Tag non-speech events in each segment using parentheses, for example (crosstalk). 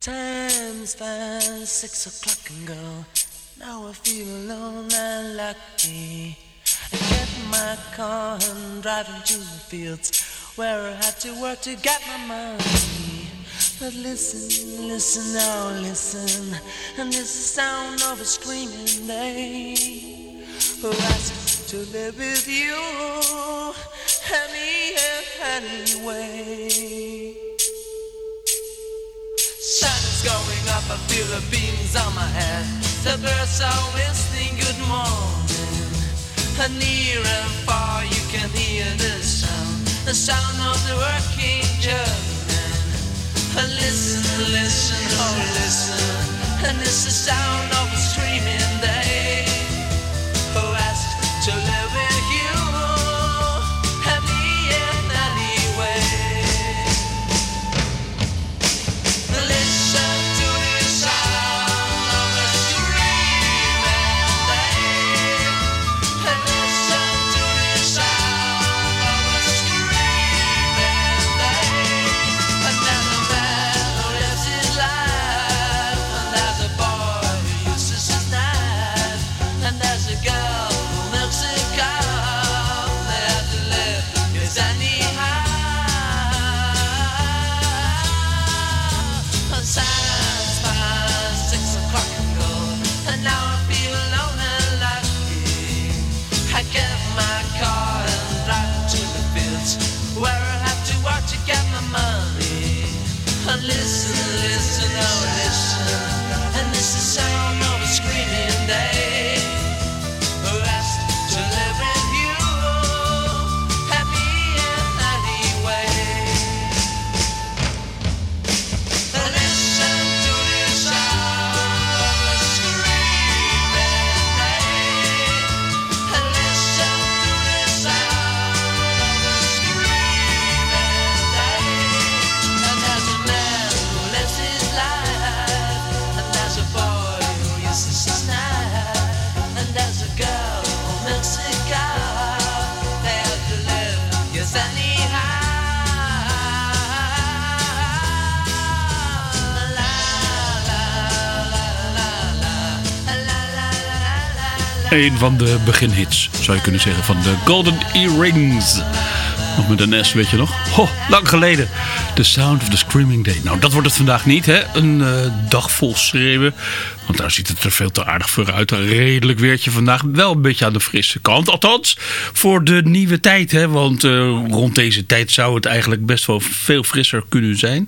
Time's fast, six o'clock and go. Now I feel alone and lucky. I get my car and drive into the fields where I have to work to get my money. But listen, listen, now listen, and this is the sound of a screaming day who asked to live with you any anyway. Going up, I feel the beams on my head. The birds are whistling good morning. And near and far you can hear the sound, the sound of the working German. And listen, listen, oh listen, and it's the sound of a screaming day. Een van de beginhits, zou je kunnen zeggen, van de Golden Earrings. Nog met een S, weet je nog? Ho, lang geleden. The Sound of the Screaming Day. Nou, dat wordt het vandaag niet, hè? Een eh, dag vol schreeuwen. Want daar ziet het er veel te aardig voor uit. Een redelijk weertje vandaag. Wel een beetje aan de frisse kant. Althans, voor de nieuwe tijd, hè? Want eh, rond deze tijd zou het eigenlijk best wel veel frisser kunnen zijn.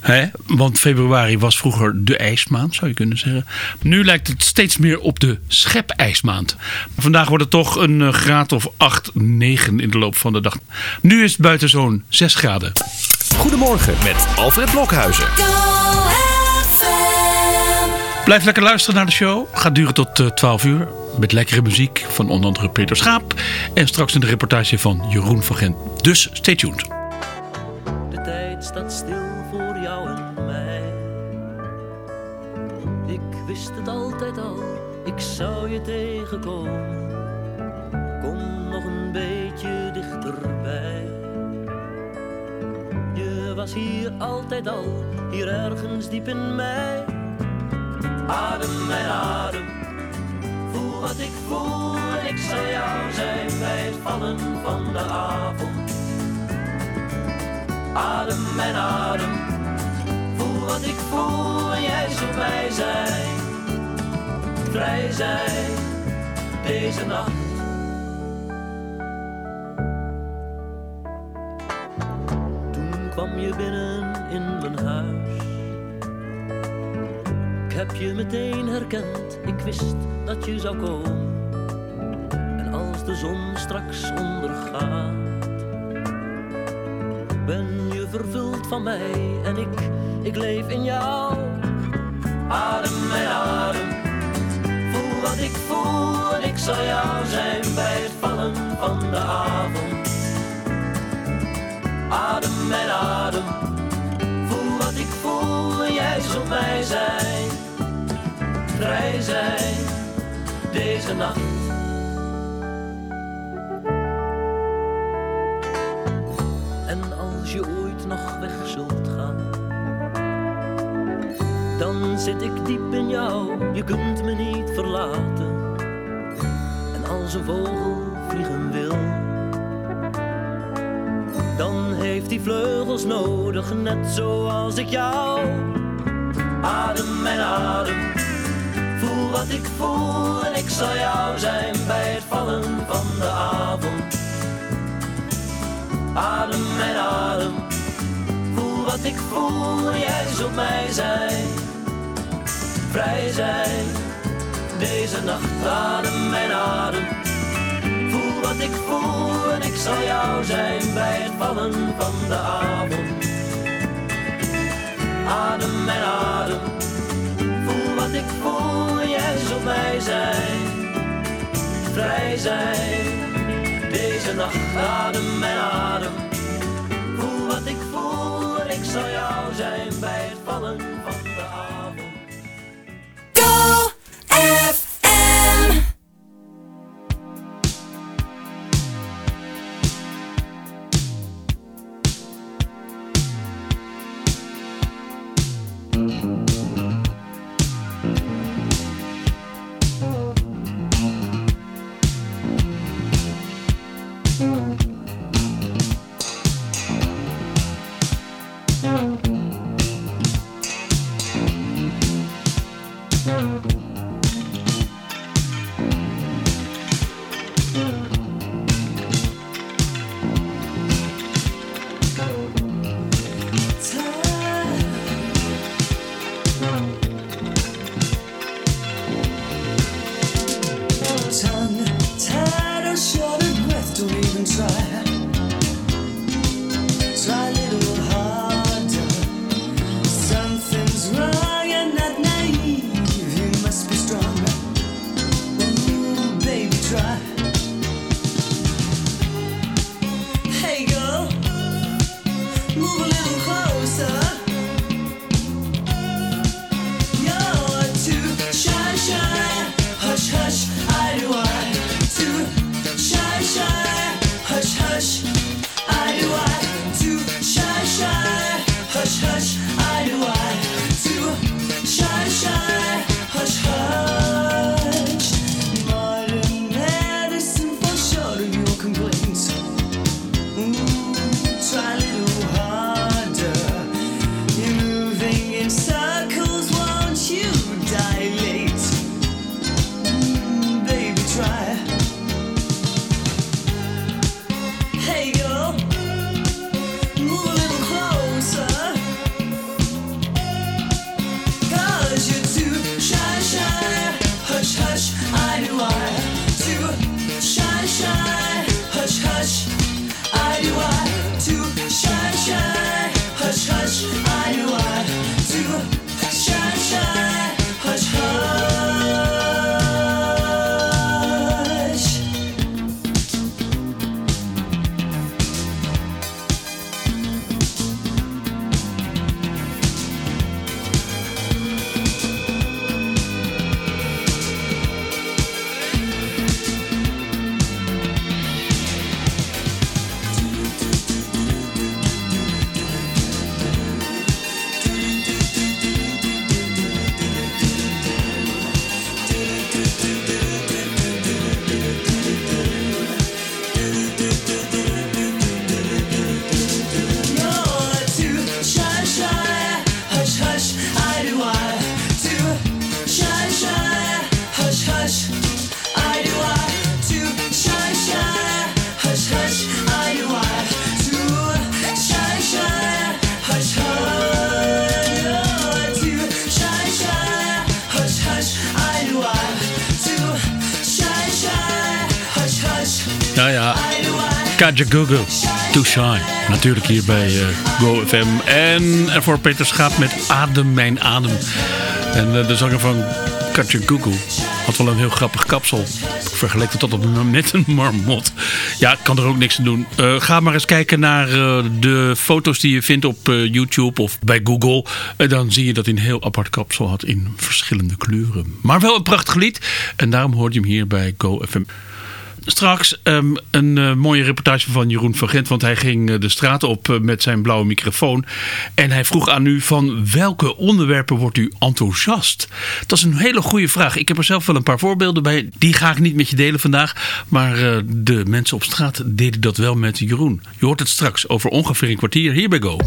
Hè? Want februari was vroeger de ijsmaand, zou je kunnen zeggen. Nu lijkt het steeds meer op de schepijsmaand. Maar vandaag wordt het toch een eh, graad of 8, 9 in de loop van de dag. Nu is het buiten zo'n 6 graden. Goedemorgen met Alfred Blokhuizen. Blijf lekker luisteren naar de show. Gaat duren tot eh, 12 uur. Met lekkere muziek van onder andere Peter Schaap. En straks een reportage van Jeroen van Gent. Dus stay tuned. De tijd staat stil voor jou en mij. Ik wist het altijd al, ik zou je tegenkomen. Kom nog een beetje dichterbij. Je was hier altijd al, hier ergens diep in mij. Adem mijn adem, voel wat ik voel en ik zal jou zijn bij het vallen van de avond. Adem mijn adem, voel wat ik voel en jij zult mij zijn. Vrij zijn, deze nacht. Kwam je binnen in mijn huis. Heb je meteen herkend, ik wist dat je zou komen. En als de zon straks ondergaat ben je vervuld van mij en ik, ik leef in jou. Adem mijn adem, voel wat ik voel en ik zal jou zijn bij het vallen van de avond. Adem mijn adem, voel wat ik voel en jij zult mij zijn. Vrij zijn, deze nacht. En als je ooit nog weg zult gaan, dan zit ik diep in jou. Je kunt me niet verlaten. En als een vogel vliegen wil, dan heeft hij vleugels nodig, net zoals ik jou. Adem en adem, wat ik voel en ik zal jou zijn bij het vallen van de avond. Adem en adem, voel wat ik voel jij zult mij zijn. Vrij zijn, deze nacht adem en adem. Voel wat ik voel en ik zal jou zijn bij het vallen van de avond. Adem, zijn, deze nacht adem en adem. Voel wat ik voel ik zal jou zijn bij het vallen Kaja Google. Too Shy. Natuurlijk hier bij eh, Go FM. En ervoor Peter Schaap met Adem Mijn Adem. En eh, de zanger van Katja Google had wel een heel grappig kapsel. Vergeleken tot op met een marmot. Ja, kan er ook niks aan doen. Eh, ga maar eens kijken naar de foto's die je vindt op YouTube of bij Google. Dan zie je dat hij een heel apart kapsel had in verschillende kleuren. Maar wel een prachtig lied. En daarom hoort je hem hier bij Go Straks ehm, een eh, mooie reportage van Jeroen van Gent. Want hij ging eh, de straat op eh, met zijn blauwe microfoon. En hij vroeg aan u van welke onderwerpen wordt u enthousiast? Dat is een hele goede vraag. Ik heb er zelf wel een paar voorbeelden bij. Die ga ik niet met je delen vandaag. Maar de mensen op straat deden dat wel met Jeroen. Je hoort het straks over ongeveer een kwartier. Hier bij Go.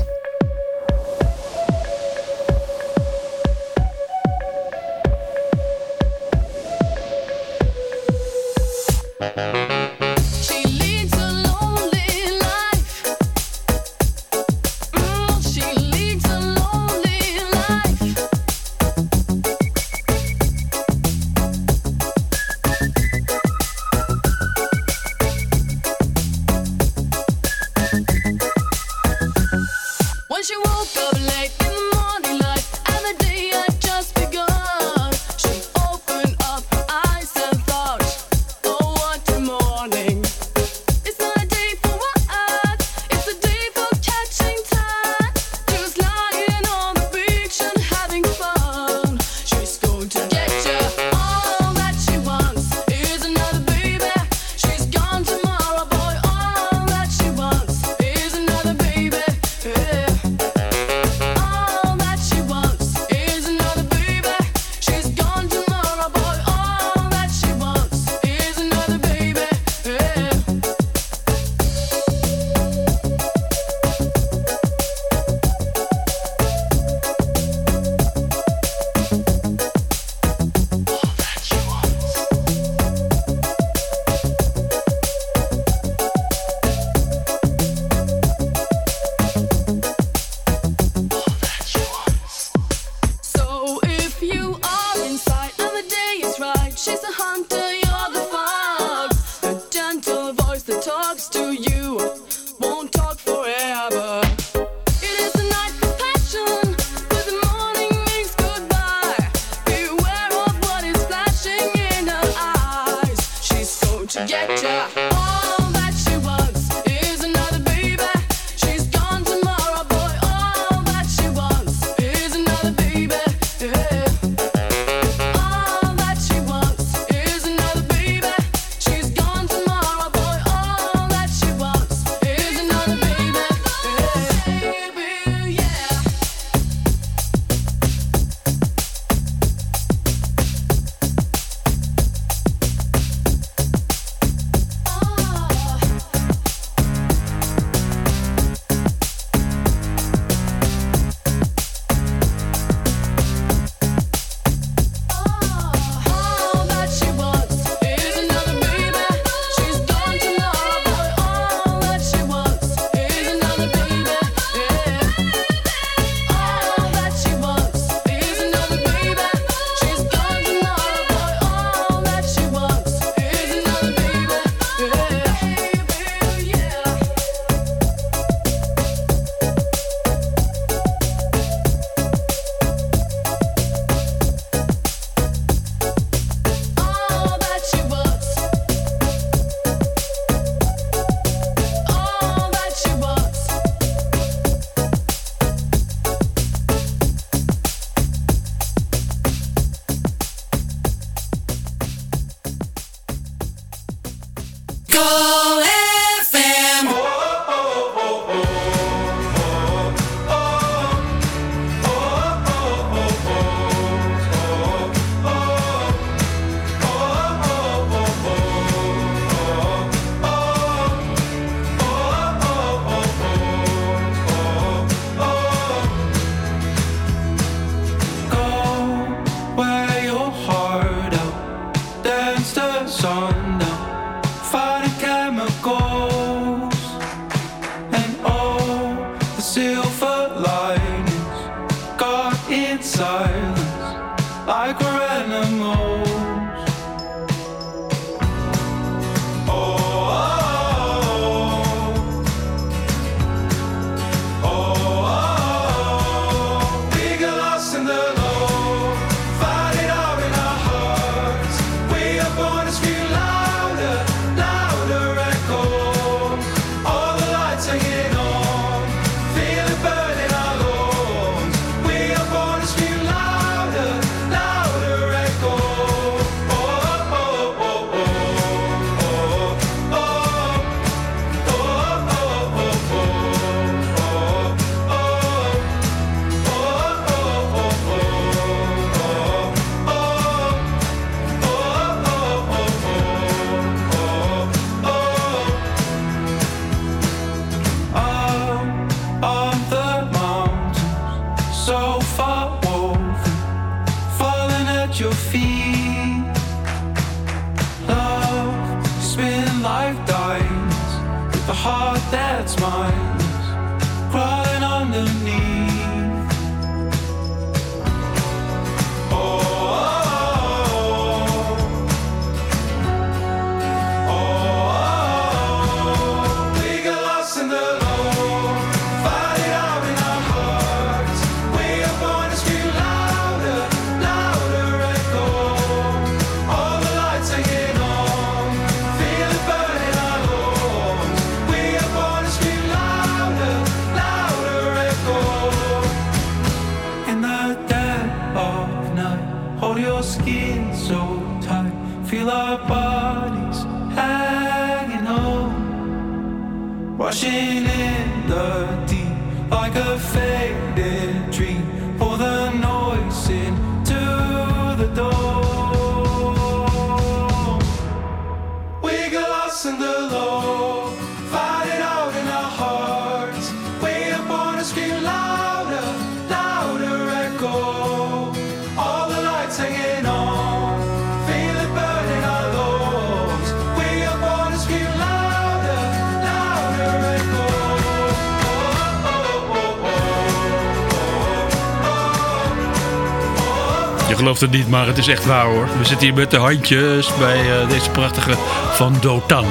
Gelooft het niet, maar het is echt waar hoor. We zitten hier met de handjes bij eh, deze prachtige Van Dotan.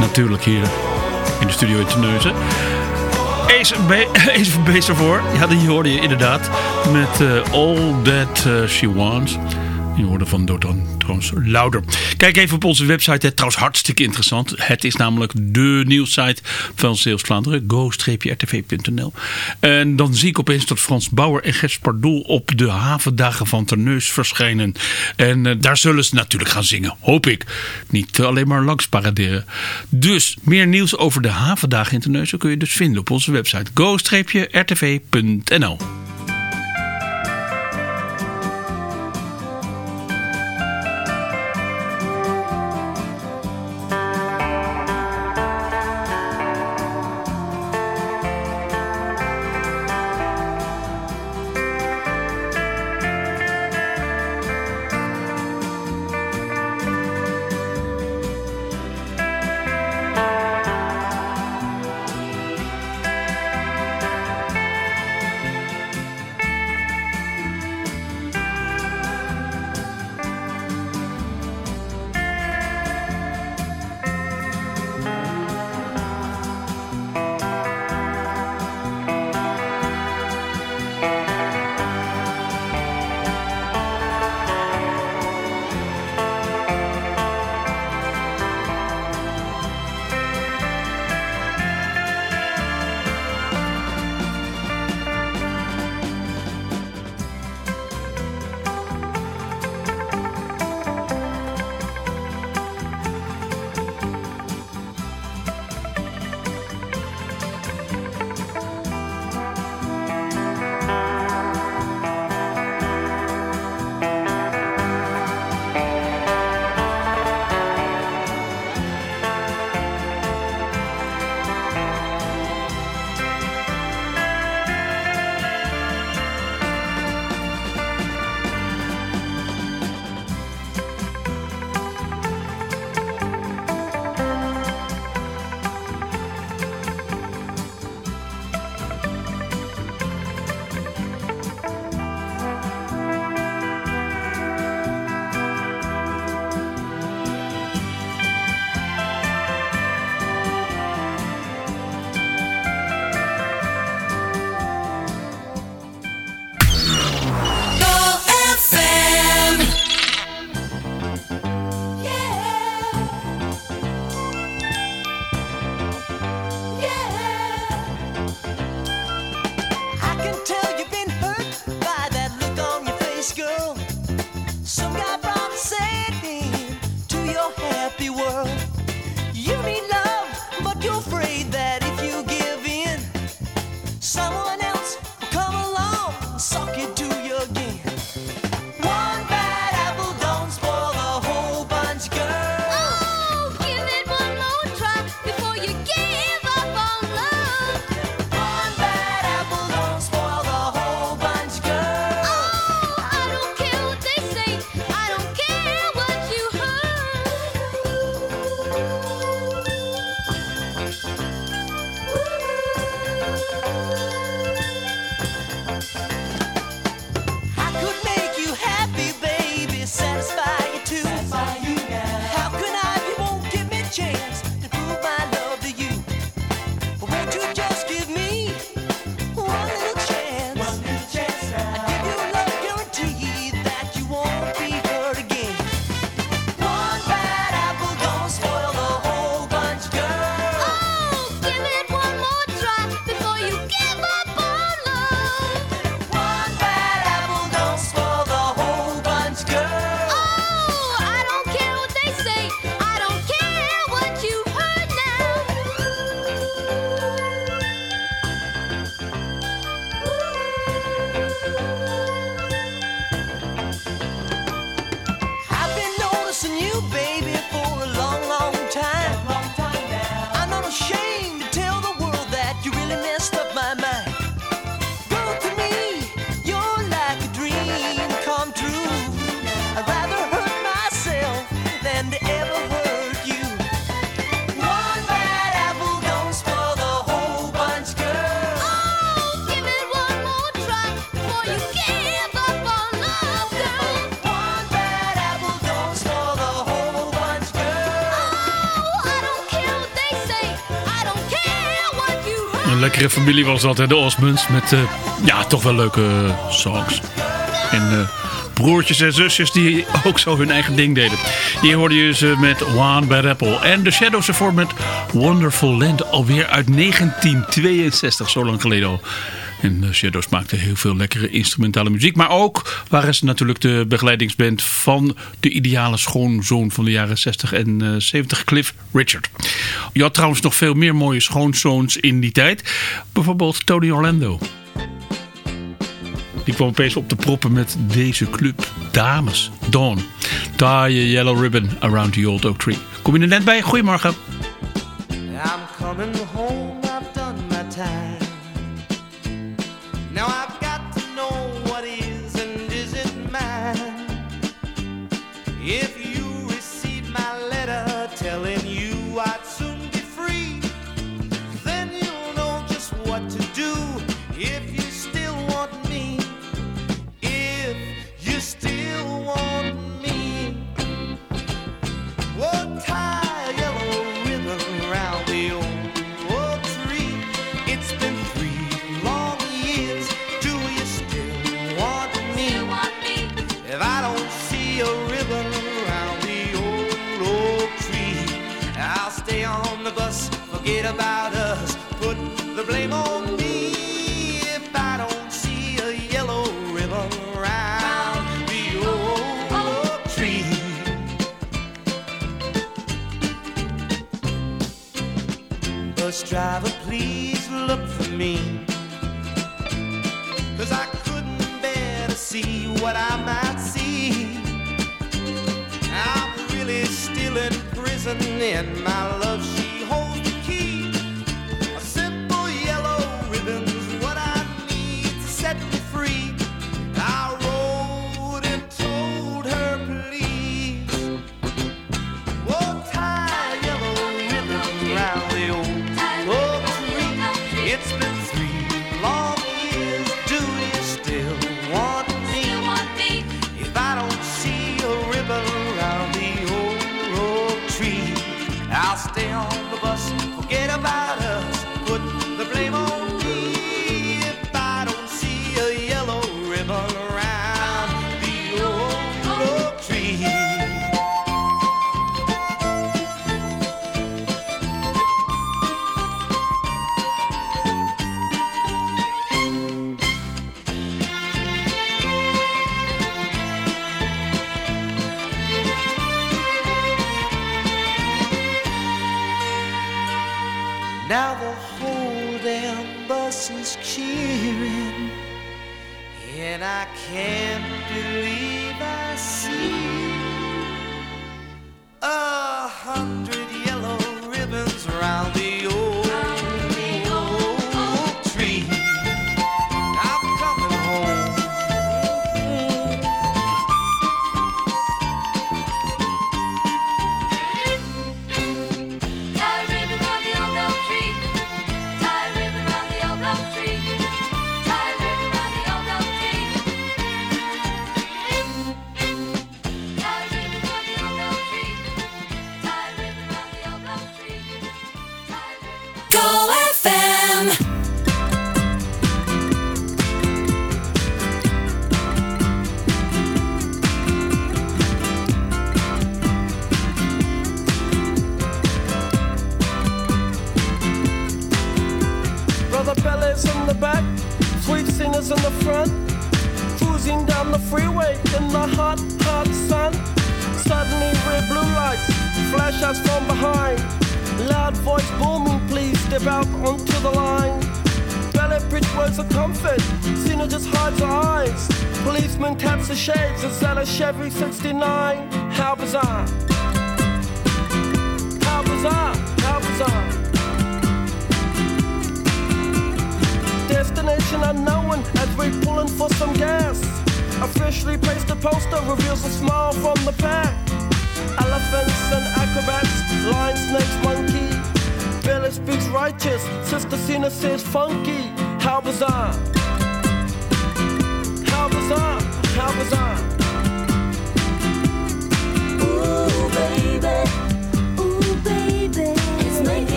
Natuurlijk hier in de studio in Terneuzen. Ace, (laughs) Ace Base ervoor. Ja, die hoorde je inderdaad. Met eh, All That eh, She Wants. Je hoorde van Dotan trouwens louder. Kijk even op onze website. Hè. Trouwens hartstikke interessant. Het is namelijk de nieuwssite van Zeeuws Vlaanderen. go-rtv.nl En dan zie ik opeens dat Frans Bauer en Gers Pardoel op de havendagen van Terneus verschijnen. En eh, daar zullen ze natuurlijk gaan zingen. Hoop ik. Niet alleen maar langs paraderen. Dus meer nieuws over de havendagen in Terneuzen kun je dus vinden op onze website. go-rtv.nl lekkere familie was dat, hè? de Osmonds. Met eh, ja, toch wel leuke eh, songs. En eh, broertjes en zusjes die ook zo hun eigen ding deden. Hier hoorde je ze met One Bad Apple. En de Shadows ervoor met Wonderful Land. Alweer uit 1962, zo lang geleden al. En de Shadows maakten heel veel lekkere instrumentale muziek. Maar ook waren ze natuurlijk de begeleidingsband van de ideale schoonzoon van de jaren 60 en eh, 70, Cliff Richard. Je had trouwens nog veel meer mooie schoonzoons in die tijd. Bijvoorbeeld Tony Orlando. Die kwam opeens op de proppen met deze club. Dames, Dawn. Tie a yellow ribbon around the old oak tree. Kom je er net bij? Goedemorgen. About us, put the blame on me. If I don't see a yellow ribbon around the old oak tree. Bus driver, please look for me. Cause I couldn't bear to see what I might see. I'm really still in prison, and my love, Now the whole damn bus is cheering, and I can't believe I see a hundred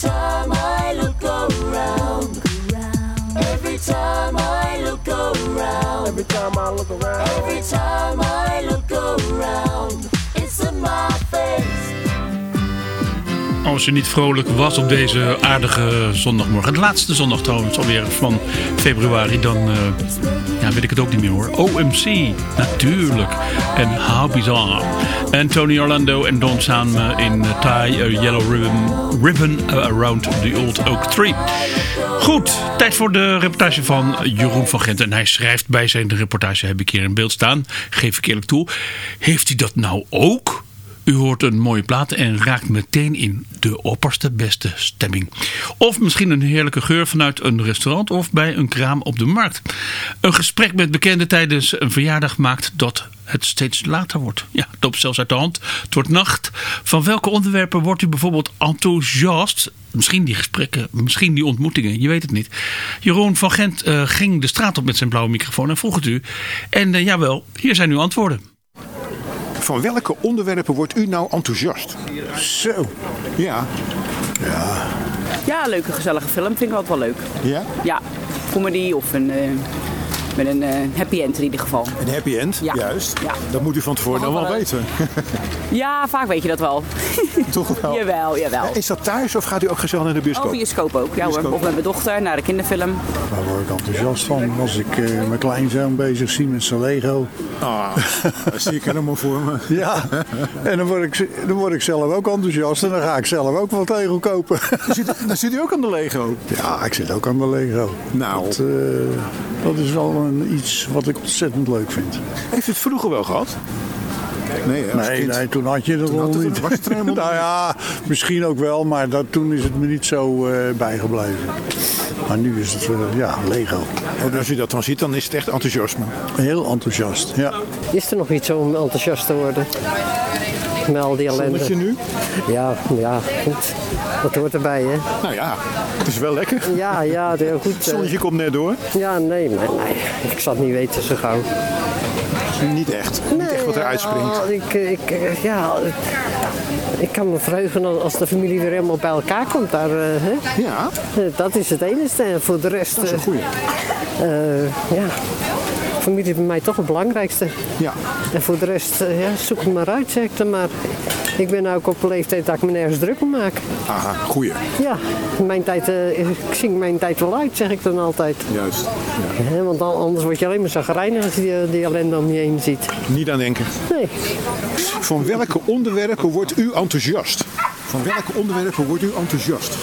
Time I look around. Every time I look around. Every time I look around. Every time I look around. It's in my face. Als je niet vrolijk was op deze aardige zondagmorgen. De laatste zondag trouwens alweer van februari. Dan eh, ja, weet ik het ook niet meer hoor. OMC, natuurlijk. En How Bizarre. En Tony Orlando en Don samen in eh, Tie a Yellow Ribbon, ribbon Around the Old Oak Tree. Goed, tijd voor de reportage van Jeroen van Gent. En hij schrijft bij zijn reportage, heb ik hier in beeld staan. Geef ik eerlijk toe. Heeft hij dat nou ook? U hoort een mooie plaat en raakt meteen in de opperste beste stemming. Of misschien een heerlijke geur vanuit een restaurant of bij een kraam op de markt. Een gesprek met bekenden tijdens een verjaardag maakt dat het steeds later wordt. Ja, het loopt zelfs uit de hand. Het wordt nacht. Van welke onderwerpen wordt u bijvoorbeeld enthousiast? Misschien die gesprekken, misschien die ontmoetingen, je weet het niet. Jeroen van Gent eh, ging de straat op met zijn blauwe microfoon en vroeg het u. En eh, jawel, hier zijn uw antwoorden. Van welke onderwerpen wordt u nou enthousiast? Zo. Ja. Ja, een leuke gezellige film vind ik altijd wel leuk. Ja? Ja, comedy of een, eh, met een eh, happy end in ieder geval. Een happy end, Ja. juist. Ja. Dat moet u van tevoren dan wel Wel, weten. (laughs) Ja, vaak weet je dat wel. (laughs) Toch wel? jawel, jawel. Is dat thuis of gaat u ook gezellig naar de bioscoop? Oh, bioscoop ook. Ja hoor. Of met mijn dochter naar de kinderfilm. Daar word ik enthousiast van. Als ik eh, mijn kleinzoon bezig zie met zijn Lego. Ah, dat zie ik helemaal voor me. (laughs) Ja, en dan word, ik, dan word ik zelf ook enthousiast. En dan ga ik zelf ook wat Lego kopen. Dan zit, dan zit u ook aan de Lego. Ja, ik zit ook aan de Lego. Nou. Dat, eh, dat is wel een, iets wat ik ontzettend leuk vind. Heeft u het vroeger wel gehad? Nee, Nee, toen had je dat nog niet. (laughs) nou ja, misschien ook wel, maar dat, toen is het me niet zo eh, bijgebleven. Maar nu is het, eh, ja, Lego. Oh, als u dat dan ziet, dan is het echt enthousiasme. Heel enthousiast, ja. Is er nog iets om enthousiast te worden? Met al die ellende. Zonnetje nu? Ja, ja, goed. Dat hoort erbij, hè? Nou ja, het is wel lekker. Ja, ja, heel goed. Het eh, zonnetje komt net door. Ja, nee, maar nee, ik zal het niet weten zo gauw. Niet echt. Niet echt wat er uitspringt. Ja, ik, ik, eh, ja, ik kan me verheugen als- de familie weer helemaal bij elkaar komt. Daar, eh, hè? Ja, Dat is het enige. En voor de rest, dat is een goeie. ja, familie is bij mij toch het belangrijkste. Ja. En voor de rest, ja, zoek het maar uit, zeg ik dan maar. Ik ben ook op een leeftijd dat ik me nergens druk om maak. Aha, goeie. Ja, mijn tijd, eh, ik zing mijn tijd wel uit, zeg ik dan altijd. Juist. Ja. Want dan- anders word je alleen maar zagrijnig als je die, die ellende om je heen ziet. Niet aan denken. Nee. Van welke onderwerpen wordt u enthousiast? Van welke onderwerpen wordt u enthousiast?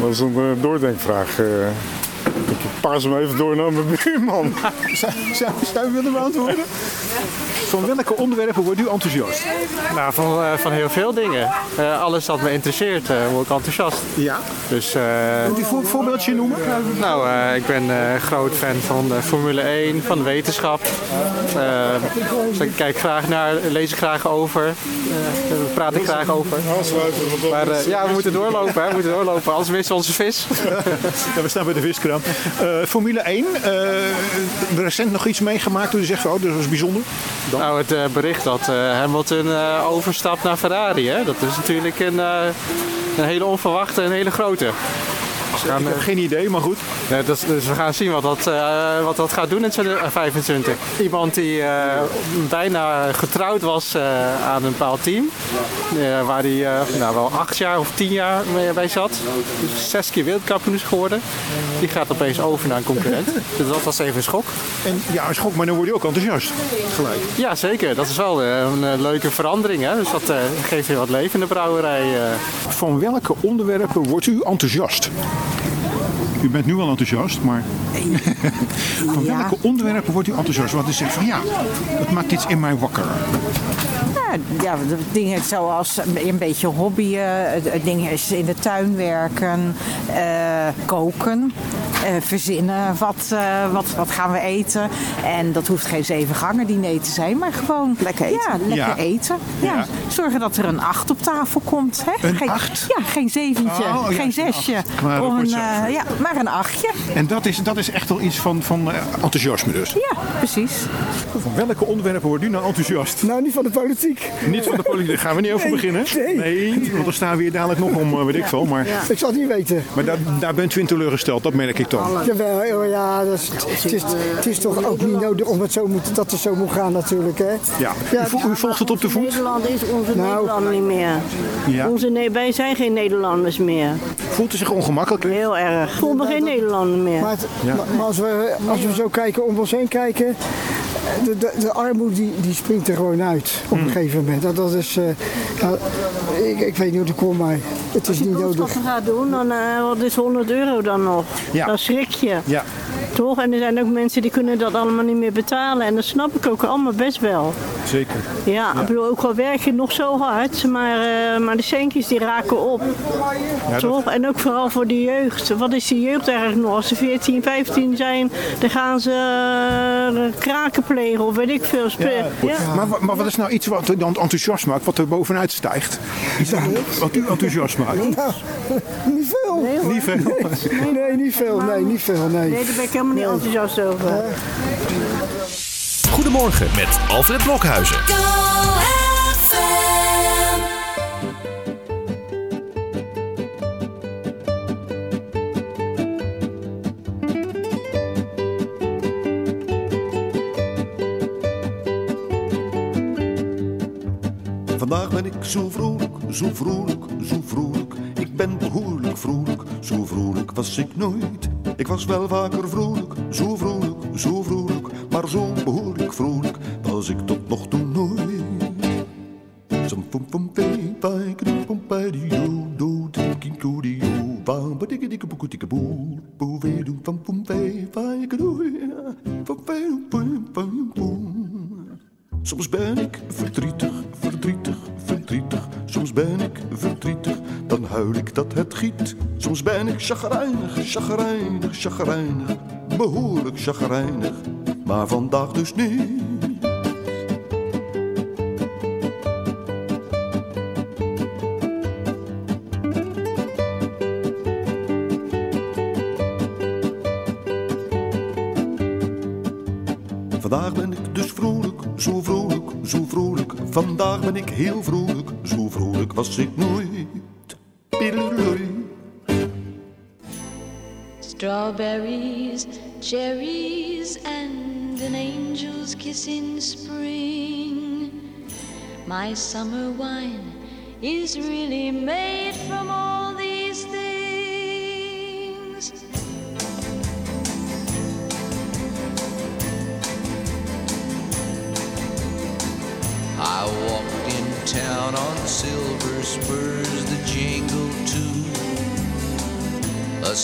Dat is een eh, doordenkvraag. eh. ik paas hem even door naar mijn (laughs) buurman. Zou, zou, zou u willen beantwoorden? Van welke onderwerpen wordt u enthousiast? Nou, van, eh, van heel veel dingen. Eh, alles dat me interesseert, eh, word ik enthousiast. Ja? Dus, Kunt u een voorbeeldje noemen? Nou, ik ben groot fan van Formule 1, van wetenschap. Dus ik kijk graag naar, lees ik graag over. Praat ik graag over. Maar ja, we moeten doorlopen, hè. we moeten doorlopen. Anders missen we onze vis. (laughs) Ja, we staan bij de viskraam. Formule 1, eh, recent nog iets meegemaakt toen u zegt, oh, dat was bijzonder? Nou, het eh, bericht dat eh, Hamilton eh, overstapt naar Ferrari, hè? dat is natuurlijk een, een hele onverwachte en hele grote. We gaan, Ik heb eh, geen idee, maar goed. Ja, dus, dus we gaan zien wat dat, eh, wat dat gaat doen in 2025. Iemand die eh, bijna getrouwd was eh, aan een bepaald team. eh, waar hij eh, nou, wel acht jaar of tien jaar mee, bij zat. Dus zes keer wereldkampioen is geworden. Die gaat opeens over naar een concurrent. (laughs) Dus dat was even een schok. En ja, een schok, maar dan word je ook enthousiast. Gelijk. Ja, zeker. Dat is wel eh, een eh, leuke verandering. Hè? Dus dat eh, geeft weer wat leven in de brouwerij. eh. Van welke onderwerpen wordt u enthousiast? U bent nu al enthousiast, maar (laughs) van welke onderwerpen wordt u enthousiast? Wat is zegt van ja, dat maakt iets in mij wakker. Ja, dingen zoals een beetje hobbyen, het- het ding is in de tuin werken, eh, koken, verzinnen wat, eh, wat, wat gaan we eten. En dat hoeft geen zeven gangen diner te zijn, maar gewoon lekker eten. Ja, lekker Ja. eten. Ja. Ja. Zorgen dat er een acht op tafel komt. Hè? Een geen, acht? Ja, geen zeventje, Oh, ja, geen een zesje. acht. Maar een, eh, zo. ja, maar een achtje. En dat is, dat is echt wel iets van, van eh, enthousiasme dus. Ja, precies. Van welke onderwerpen wordt u nou enthousiast? Nou, niet van de politiek. Niet van de politiek, daar gaan we niet over Nee, beginnen. nee. want er staan we hier dadelijk nog om, eh, weet ik veel. Maar, Ik zal het niet weten. maar daar, daar bent u in teleurgesteld, dat merk ik dan. Jawel, ja, dat is, het, is, het is toch ook niet nodig om het zo moet, dat het zo moet gaan natuurlijk. Hè? Ja. U, u volgt het op de voet? Nederland is onze Nou. Nederland niet meer. Ja. Onze, nee, wij zijn geen Nederlanders meer. Voelt u zich ongemakkelijk? Heel erg. Ik voel me geen Nederlander meer. Maar, het- Ja. maar- maar als, we, als we zo kijken, om ons heen kijken, de, de, de armoede die, die springt er gewoon uit op Hmm. een gegeven moment. Dat, dat is, eh, ja, ik, ik weet niet hoe het komt, maar het is niet nodig. boodschappen gaat doen, dan eh, wat is 100 euro dan nog? Ja. Dan schrik je. Ja. Toch? En er zijn ook mensen die kunnen dat allemaal niet meer betalen. En dat snap ik ook allemaal best wel. Zeker. Ja, ik bedoel, ook al werk je nog zo hard, maar, eh, maar de centjes die raken op. Toch? En ook vooral voor de jeugd. Wat is de jeugd eigenlijk nog? Als ze 14, 15 zijn, dan gaan ze eh, kraken plegen of weet ik veel. Ja. Maar, maar wat is nou iets wat u dan enthousiast maakt, wat er bovenuit stijgt? Iets wat, wat u enthousiast maakt? Nou, niet veel. Niet veel. Nee, nee, niet veel. Nee, niet veel. Nee. Nee, ik helemaal niet enthousiast over. Goedemorgen met Alfred Blokhuizen. Vandaag ben ik zo vrolijk, zo vrolijk, zo vrolijk. Ik ben behoorlijk vrolijk, zo vrolijk was ik nooit. Ik was wel vaker vrolijk, zo vrolijk, zo vrolijk. Maar zo behoorlijk vrolijk was ik tot nog toe nooit. Zum pum pum chagrijnig, chagrijnig, chagrijnig. Behoorlijk chagrijnig, maar vandaag dus niet. Strawberries, cherries, and an angel's kiss in spring. My summer wine is really made from all these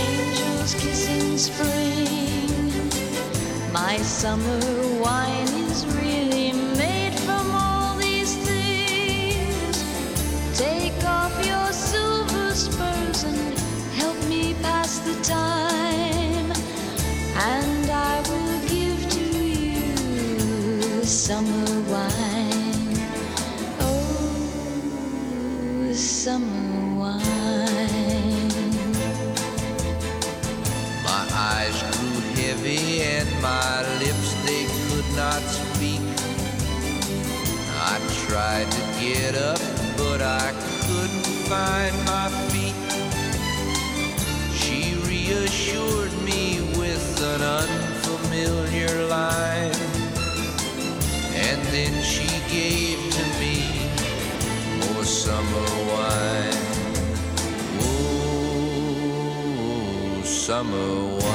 angel's kiss in spring. My summer wine is really find my feet. She reassured me with an unfamiliar line, and then she gave to me more summer wine. Oh, summer wine.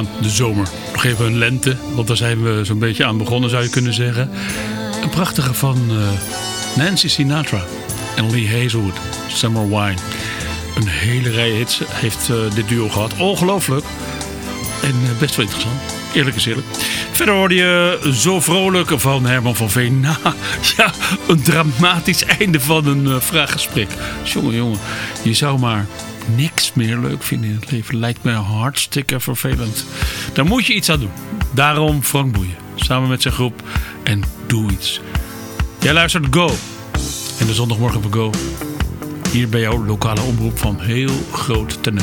Eraan, de zomer. Nog even een lente, want daar zijn we zo'n beetje aan begonnen, zou je kunnen zeggen. Een prachtige van eh, Nancy Sinatra en Lee Hazelwood, Summer Wine. Een hele rij hits heeft eh, dit duo gehad. Ongelooflijk. En eh, best wel interessant. Eerlijk is eerlijk. Verder hoorde je Zo Vrolijk van Herman van Veen. (laughs) Nou, ja, een dramatisch einde van een vraaggesprek. Jongen, jongen. Je zou maar niks meer leuk vinden in het leven. Lijkt me hartstikke vervelend. Daar moet je iets aan doen. Daarom Frank Boeien. Samen met zijn groep. En doe iets. Jij luistert Go. En de zondagmorgen van Go. Hier bij jouw lokale omroep van heel groot ten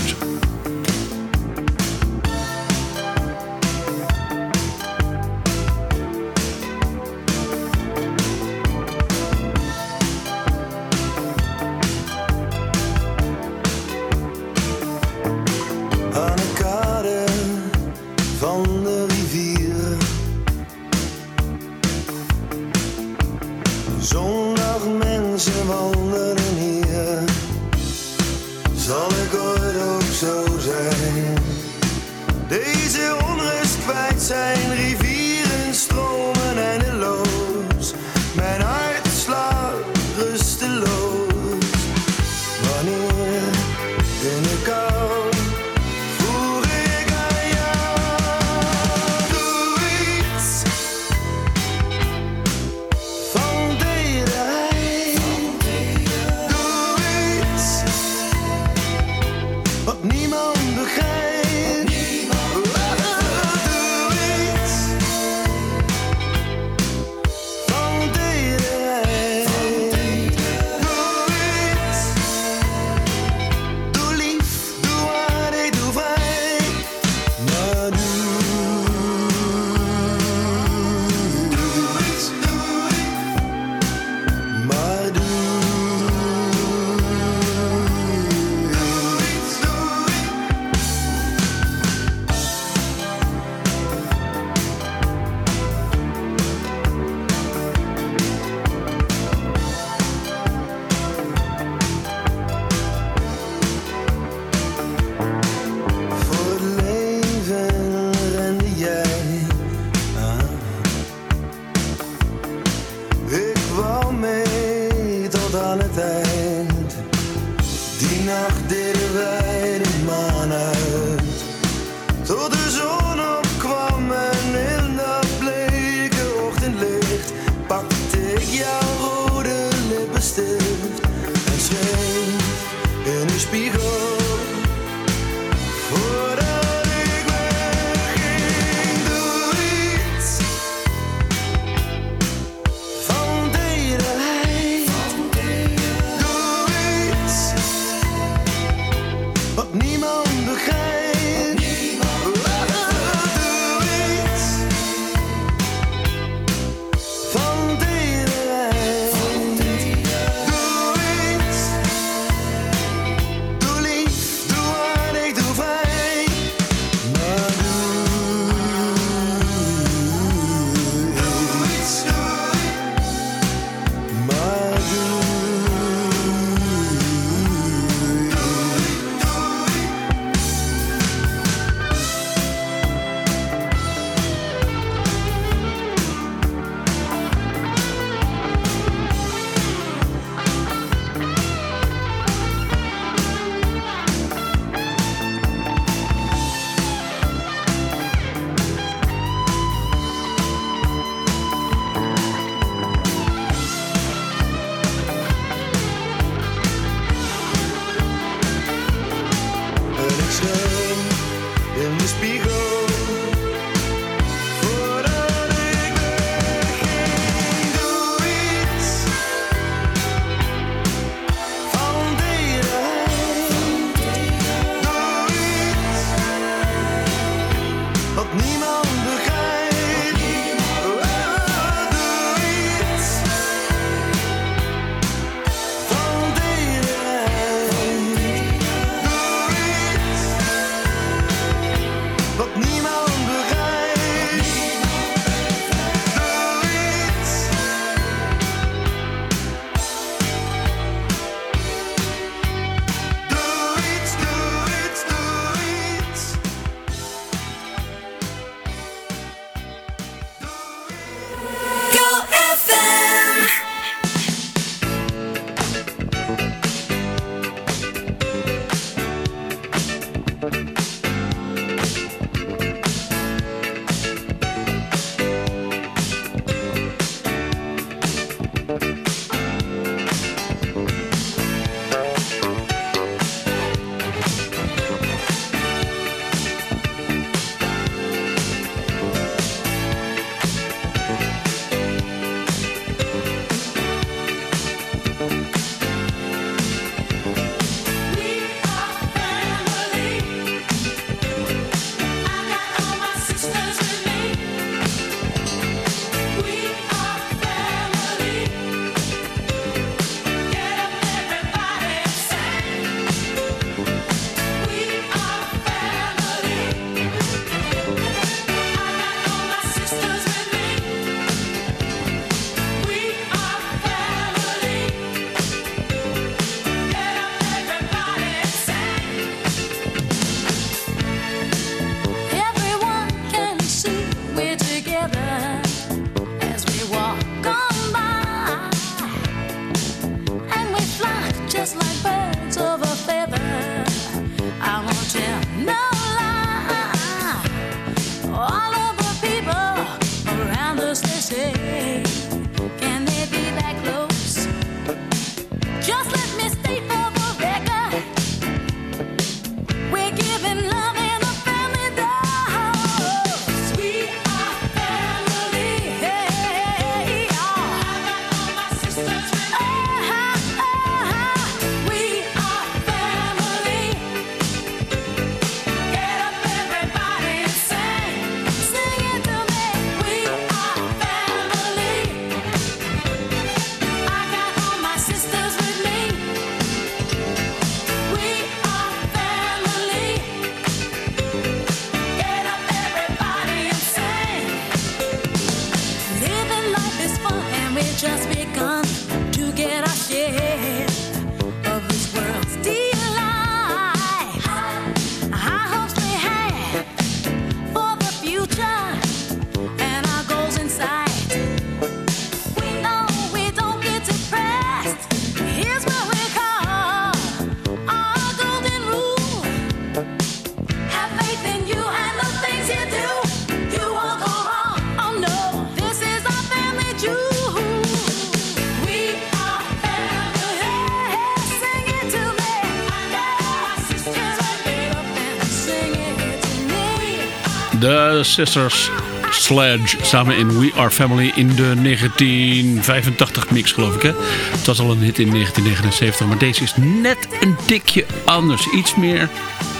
De Sisters Sledge samen in We Are Family in de 1985 mix geloof ik hè. Het was al een hit in 1979, maar deze is net een tikje anders. Iets meer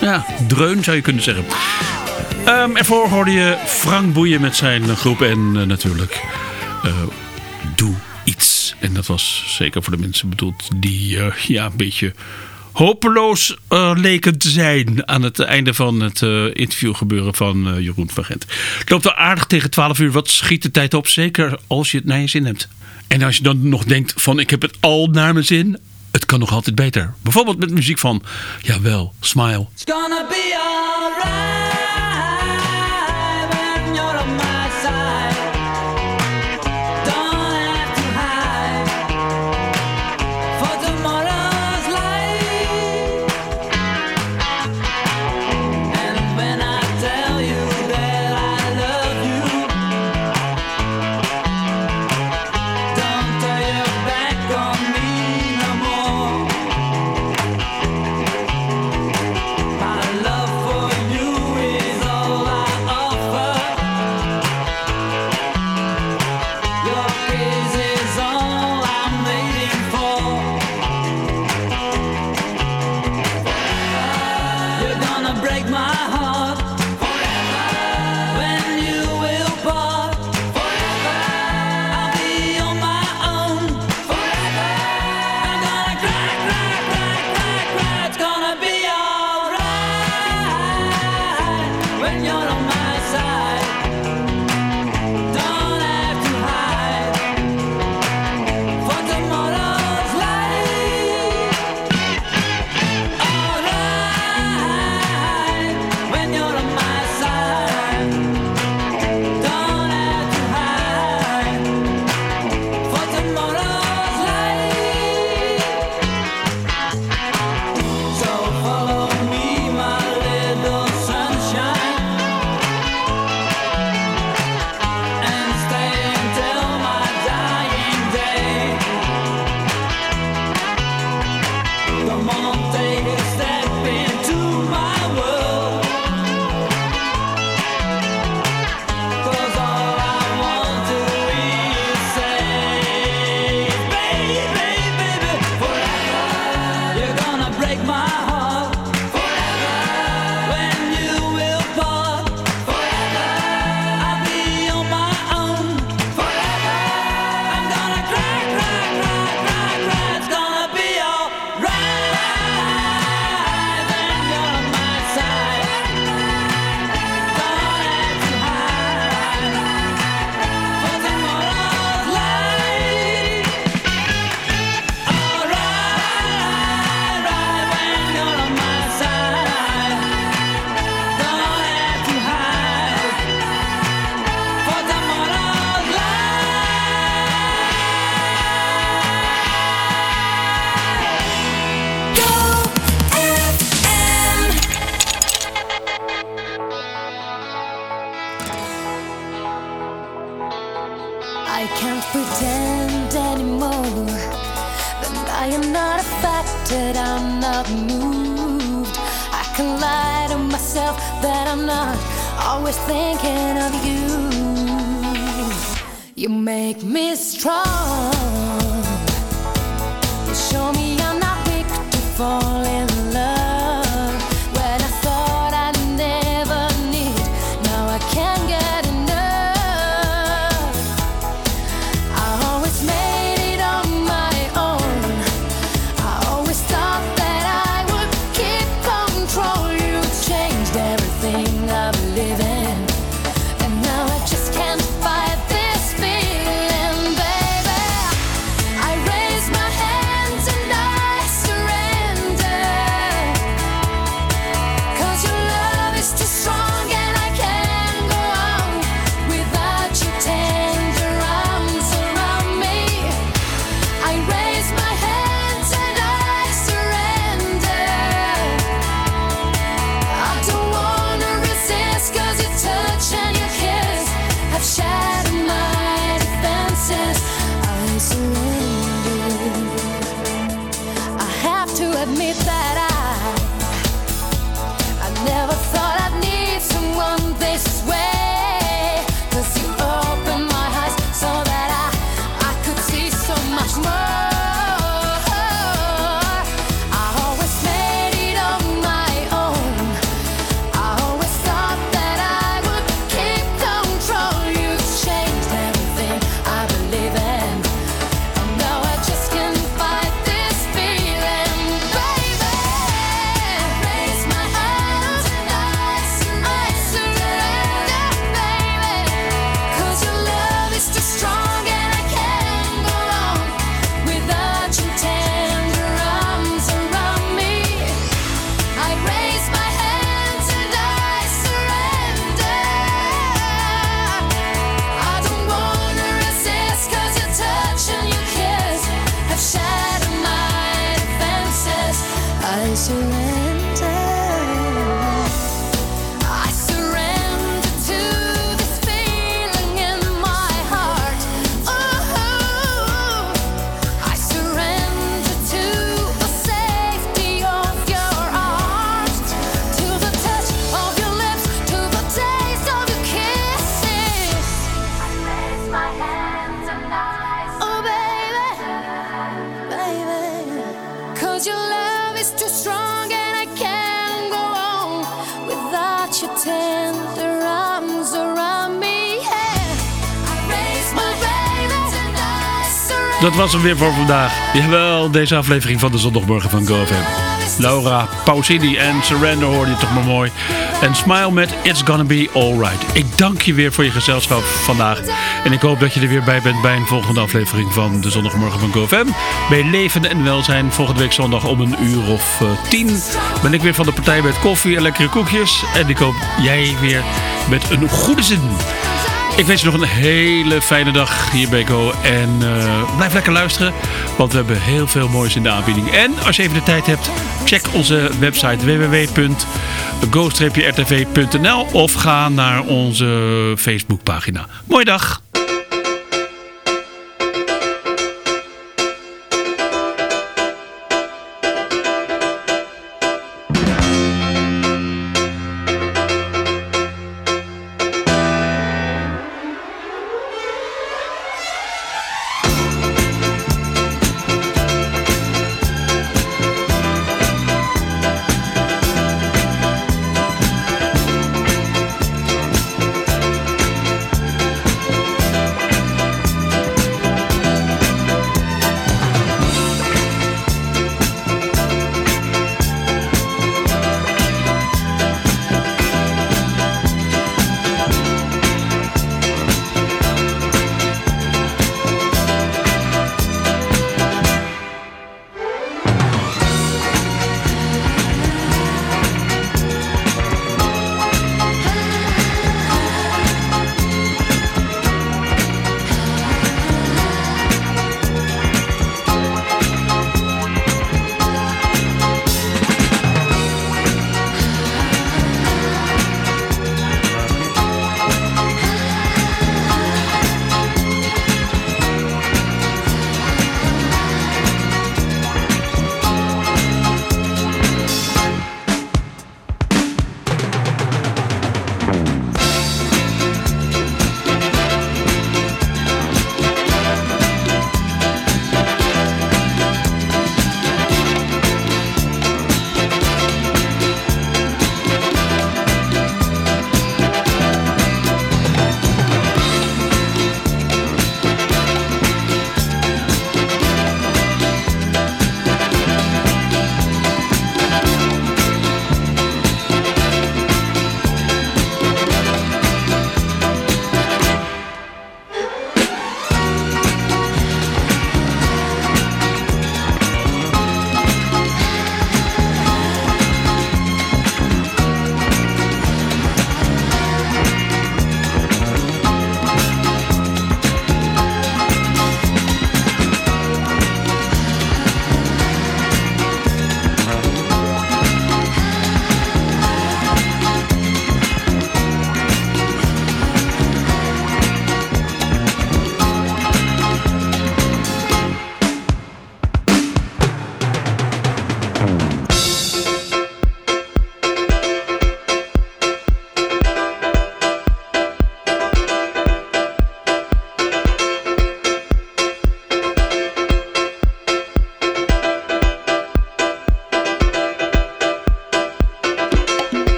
ja, dreun zou je kunnen zeggen. Ehm ervoor hoorde je Frank Boeien met zijn groep en eh, natuurlijk eh, Doe Iets. En dat was zeker voor de mensen bedoeld die eh, ja, een beetje hopeloos eh, leken te zijn aan het einde van het eh, interview gebeuren van eh, Jeroen van Gent. Het loopt wel aardig tegen 12 uur. Wat schiet de tijd op? Zeker als je het naar je zin hebt. En als je dan nog denkt van ik heb het al naar mijn zin. Het kan nog altijd beter. Bijvoorbeeld met muziek van, jawel, Smile. It's gonna be alright when you're on my side. I am not affected, I'm not moved. I can lie to myself that I'm not always thinking of you. You make me strong. You show me I'm not weak to fall was hem weer voor vandaag. Jawel, deze aflevering van de zondagmorgen van GoFM. Laura Pausini en Surrender hoorde je toch maar mooi. En Smile met It's Gonna Be Alright. Ik dank je weer voor je gezelschap vandaag. En ik hoop dat je er weer bij bent bij een volgende aflevering van de zondagmorgen van GoFM. Bij Leven en Welzijn. Volgende week zondag om een uur of eh, tien ben ik weer van de partij met koffie en lekkere koekjes. En ik hoop jij weer met een goede zin. Ik wens je nog een hele fijne dag hier Go. En eh, blijf lekker luisteren, want we hebben heel veel moois in de aanbieding. En als je even de tijd hebt, check onze website www.go-rtv.nl of ga naar onze Facebookpagina. Mooie dag!